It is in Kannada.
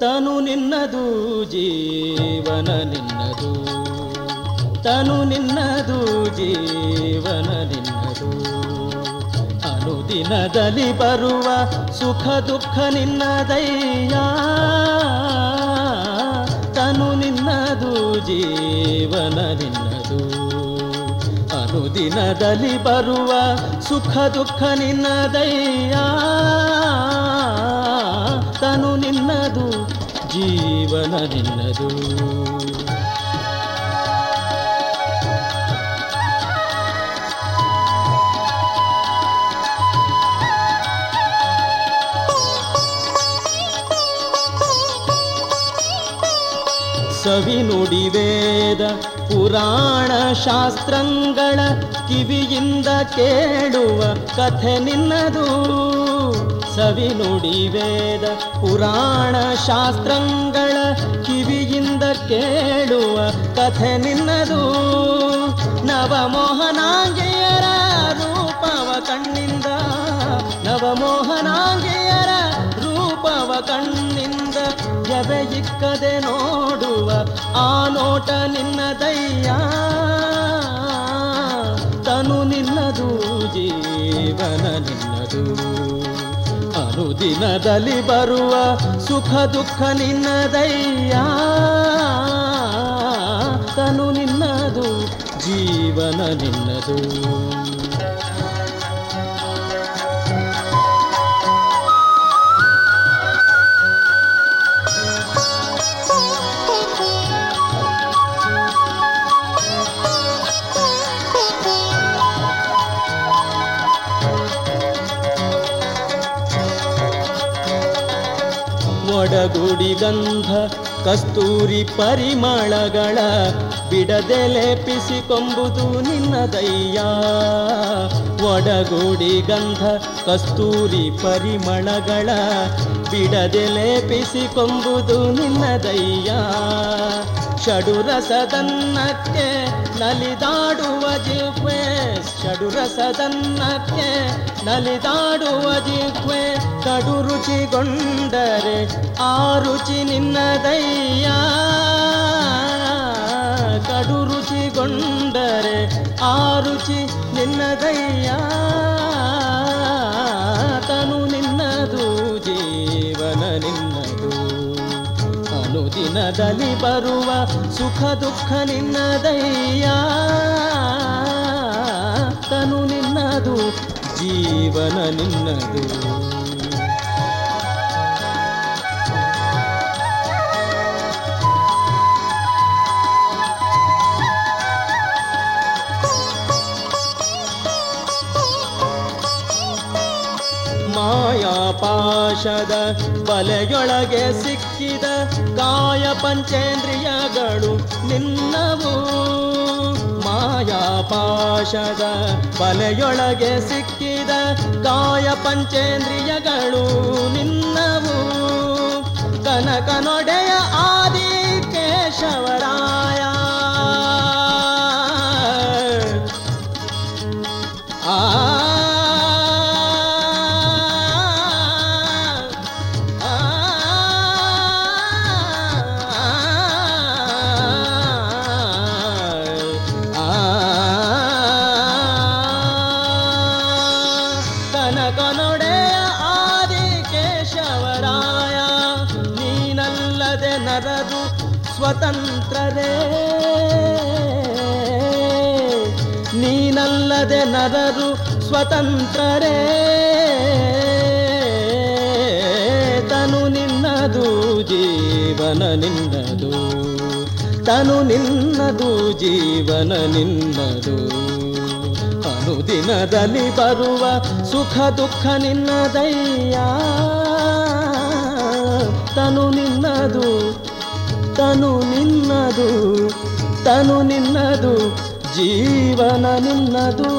ತನು ನಿನ್ನದು ಜೀವನ ನಿನ್ನದು ತನು ನಿನ್ನದು ಜೀವನ ನಿನ್ನದು ಅನುದಿನದಲ್ಲಿ ಬರುವ ಸುಖ ದುಃಖ ನಿನ್ನದಯ್ಯ. ತನು ನಿನ್ನದು, ಜೀವನ ನಿನ್ನದು. ಅನುದಿನದಲ್ಲಿ ಬರುವ ಸುಖ ದುಃಖ ನಿನ್ನದಯ್ಯ. ತನು ನಿನ್ನದು, ಜೀವನ ನಿನ್ನದು. ಸವಿ ನುಡಿ ವೇದ ಪುರಾಣ ಶಾಸ್ತ್ರಗಳ ಕಿವಿಯಿಂದ ಕೇಳುವ ಕಥೆ ನಿನ್ನದು. ಸವಿ ನುಡಿ ವೇದ ಪುರಾಣ ಶಾಸ್ತ್ರಗಳ ಕಿವಿಯಿಂದ ಕೇಳುವ ಕಥೆ ನಿನ್ನದು. ನವಮೋಹನಾಂಗೆಯರ ರೂಪವ ಕಣ್ಣಿಂದ ನವಮೋಹನಾಂಗಿಯರ ಕಣ್ಣಿಂದ ಎವೆ ಇಕ್ಕದೆ ನೋಡುವ ಆ ನೋಟ ನಿನ್ನ ನಿನ್ನದಯ್ಯ ತನು ನಿನ್ನದು ಜೀವನ ನಿನ್ನದು. ಅನುದಿನದಲ್ಲಿ ಬರುವ ಸುಖ ದುಃಖ ನಿನ್ನ ನಿನ್ನದಯ್ಯ ತನು ನಿನ್ನದು ಜೀವನ ನಿನ್ನದು. ಒಡಗುಡಿ ಗಂಧ ಕಸ್ತೂರಿ ಪರಿಮಳಗಳ ಬಿಡದೆ ಲೇಪಿಸಿಕೊಂಬುದು ನಿನ್ನದಯ್ಯ ಒಡಗೂಡಿ ಗಂಧ ಕಸ್ತೂರಿ ಪರಿಮಳಗಳ ಬಿಡದೆ ಲೇಪಿಸಿಕೊಂಬುದು ನಿನ್ನದಯ್ಯ ಷಡುರಸದನ್ನಕ್ಕೆ ನಲಿದಾಡುವ ಜಿಹ್ವೆ ಷಡುರಸದನ್ನಕ್ಕೆ ನಲಿದಾಡುವ ಜಿಹ್ವೆ ಕಡು ರುಚಿಗೊಂಡರೆ ಆ ರುಚಿ ನಿನ್ನದಯ್ಯ. ಕಡು ರುಚಿಗೊಂಡರೆ ಆ ರುಚಿ ನಿನ್ನದಯ್ಯ. ಅನುದಿನದಲ್ಲಿ ಬರುವ ಸುಖ ದುಃಖ ನಿನ್ನದಯ್ಯ. ತನು ನಿನ್ನದು ಜೀವನ ನಿನ್ನದು. ಮಾಯಾಪಾಶದ ಬಲೆಯೊಳಗೆ ಸಿಕ್ಕಿದ ಕಾಯ ಪಂಚೇಂದ್ರಿಯಗಳು ನಿನ್ನವು. ಮಾಯಾಪಾಶದ ಬಲೆಯೊಳಗೆ ಸಿಕ್ಕಿದ ಕಾಯ ಪಂಚೇಂದ್ರಿಯಗಳು ನಿನ್ನವು. ಕನಕನೊಡೆಯ ಆದಿ ಕೇಶವರಾಯ ಆ ಸ್ವತಂತ್ರರೇ. ನೀನಲ್ಲದೆ ನರರು ಸ್ವತಂತ್ರರೇ. ತನು ನಿನ್ನದು ಜೀವನ ನಿನ್ನದು. ತನು ನಿನ್ನದು ಜೀವನ ನಿನ್ನದು. ಅನುದಿನದಲ್ಲಿ ಬರುವ ಸುಖ ದುಃಖ ನಿನ್ನದಯ್ಯ. ತನು ನಿನ್ನದು ತನು ನಿನ್ನದು ತನು ನಿನ್ನದು ಜೀವನ ನಿನ್ನದು.